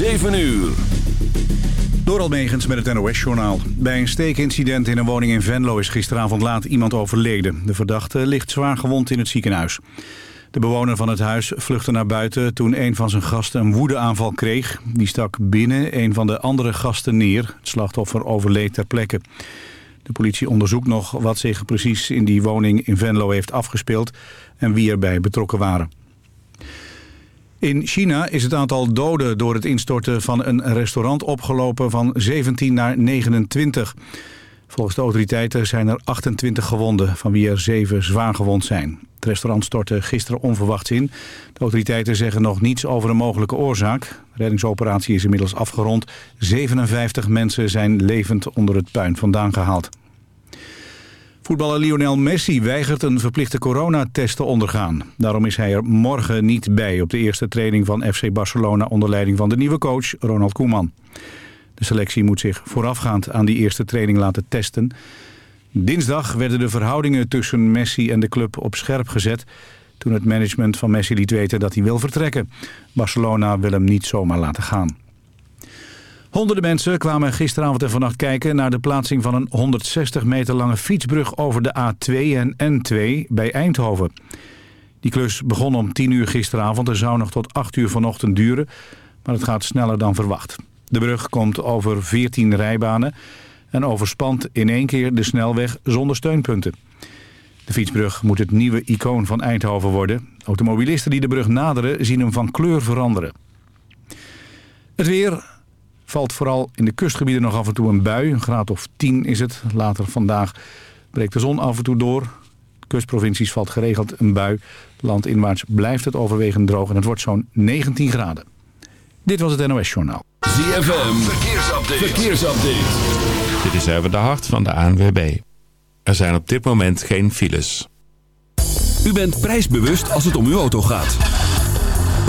7 uur. Door Almegens met het NOS-journaal. Bij een steekincident in een woning in Venlo is gisteravond laat iemand overleden. De verdachte ligt zwaar gewond in het ziekenhuis. De bewoner van het huis vluchtte naar buiten toen een van zijn gasten een woedeaanval kreeg. Die stak binnen een van de andere gasten neer. Het slachtoffer overleed ter plekke. De politie onderzoekt nog wat zich precies in die woning in Venlo heeft afgespeeld... en wie erbij betrokken waren. In China is het aantal doden door het instorten van een restaurant opgelopen van 17 naar 29. Volgens de autoriteiten zijn er 28 gewonden, van wie er 7 zwaar gewond zijn. Het restaurant stortte gisteren onverwachts in. De autoriteiten zeggen nog niets over een mogelijke oorzaak. De reddingsoperatie is inmiddels afgerond. 57 mensen zijn levend onder het puin vandaan gehaald. Voetballer Lionel Messi weigert een verplichte coronatest te ondergaan. Daarom is hij er morgen niet bij op de eerste training van FC Barcelona... onder leiding van de nieuwe coach Ronald Koeman. De selectie moet zich voorafgaand aan die eerste training laten testen. Dinsdag werden de verhoudingen tussen Messi en de club op scherp gezet... toen het management van Messi liet weten dat hij wil vertrekken. Barcelona wil hem niet zomaar laten gaan. Honderden mensen kwamen gisteravond en vannacht kijken naar de plaatsing van een 160 meter lange fietsbrug over de A2 en N2 bij Eindhoven. Die klus begon om 10 uur gisteravond en zou nog tot 8 uur vanochtend duren, maar het gaat sneller dan verwacht. De brug komt over 14 rijbanen en overspant in één keer de snelweg zonder steunpunten. De fietsbrug moet het nieuwe icoon van Eindhoven worden. Automobilisten die de brug naderen zien hem van kleur veranderen. Het weer, Valt vooral in de kustgebieden nog af en toe een bui. Een graad of 10 is het. Later vandaag breekt de zon af en toe door. Kustprovincies valt geregeld een bui. Landinwaarts blijft het overwegend droog en het wordt zo'n 19 graden. Dit was het NOS Journaal. ZFM, verkeersupdate. verkeersupdate. Dit is even de hart van de ANWB. Er zijn op dit moment geen files. U bent prijsbewust als het om uw auto gaat.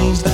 things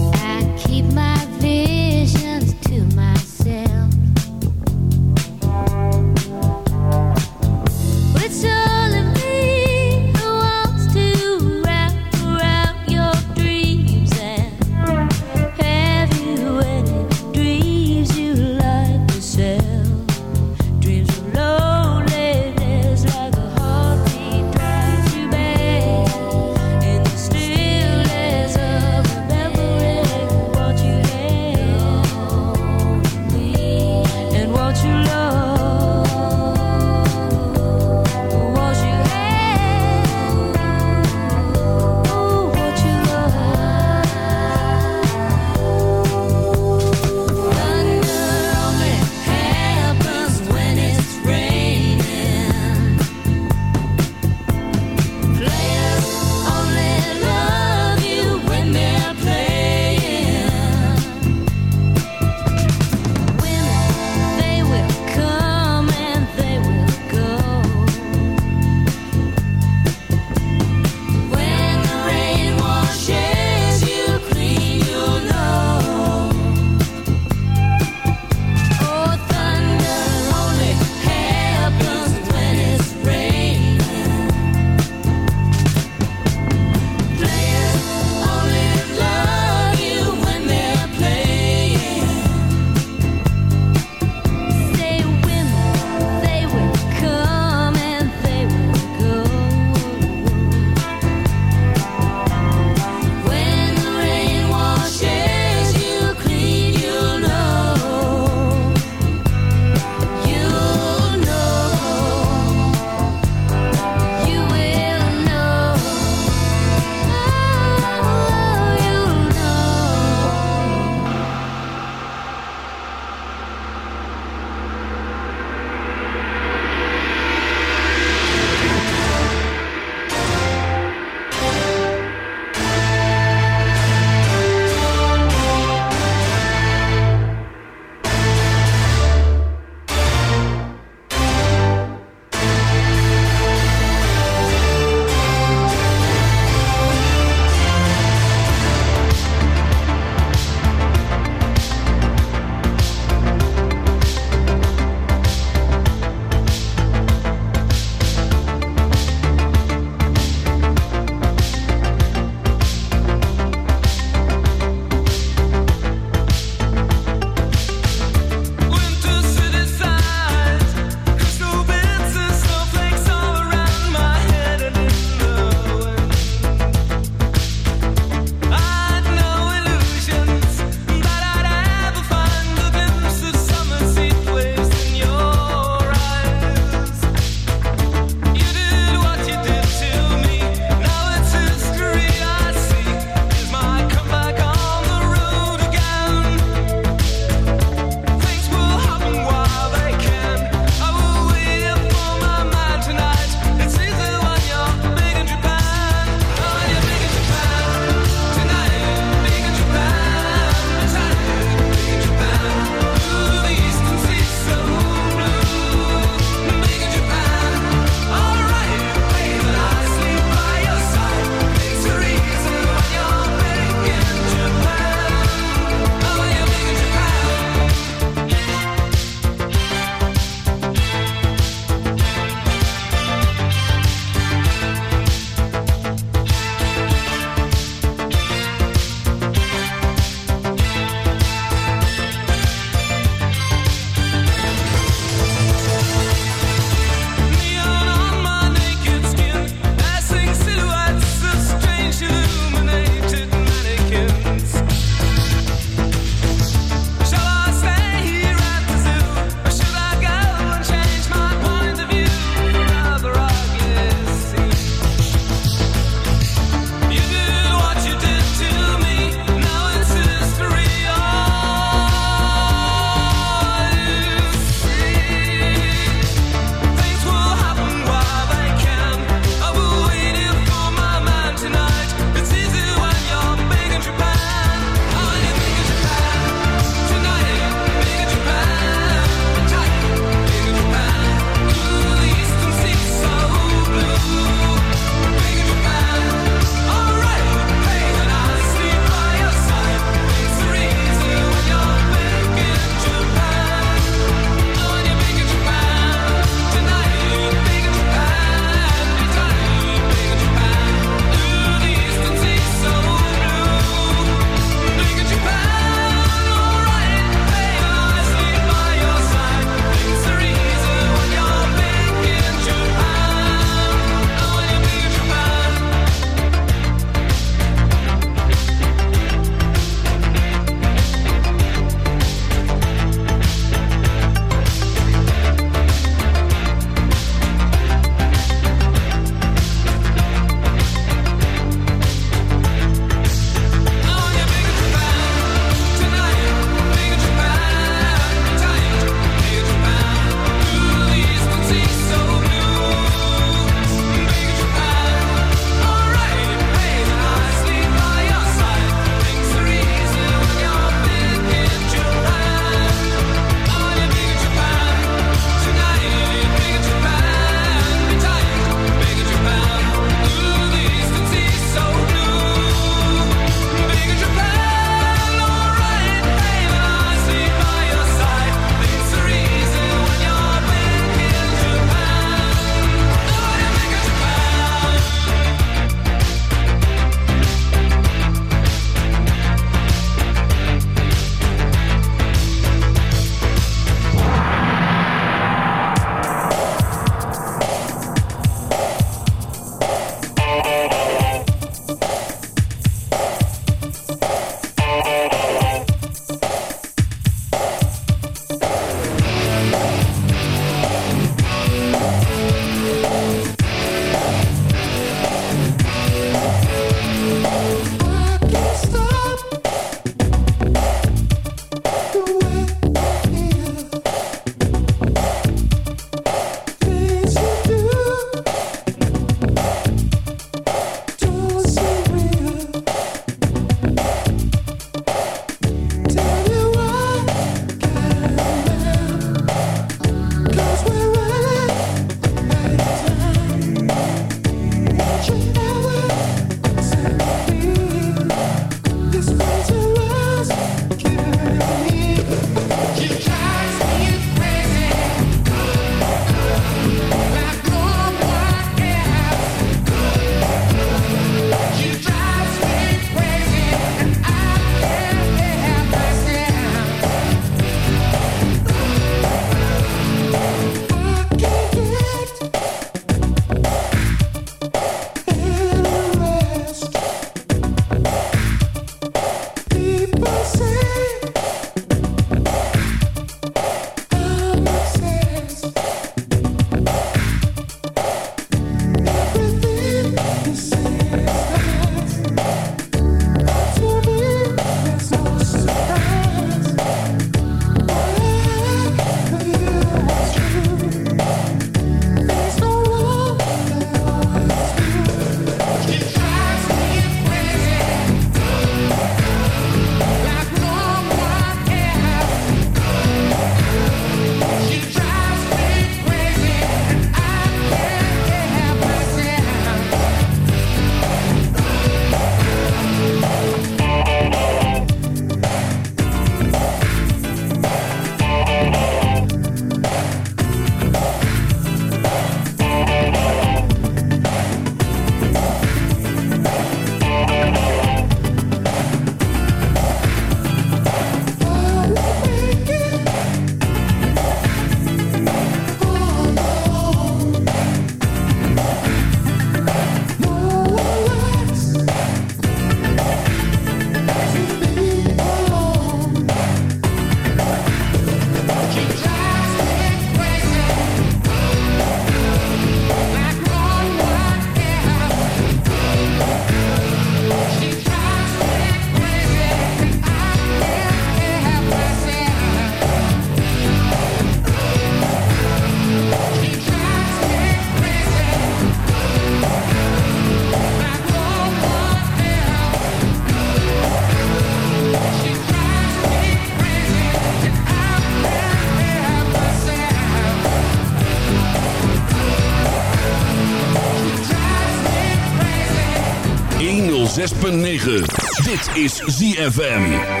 106.9. Dit is ZFM.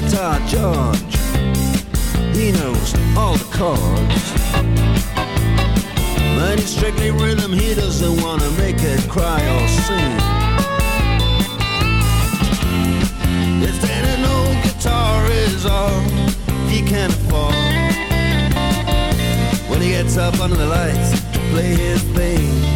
guitar George. He knows all the chords. But he's strictly rhythm, he doesn't wanna make it cry or sing. If any old guitar is all he can afford, when he gets up under the lights to play his thing.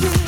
do.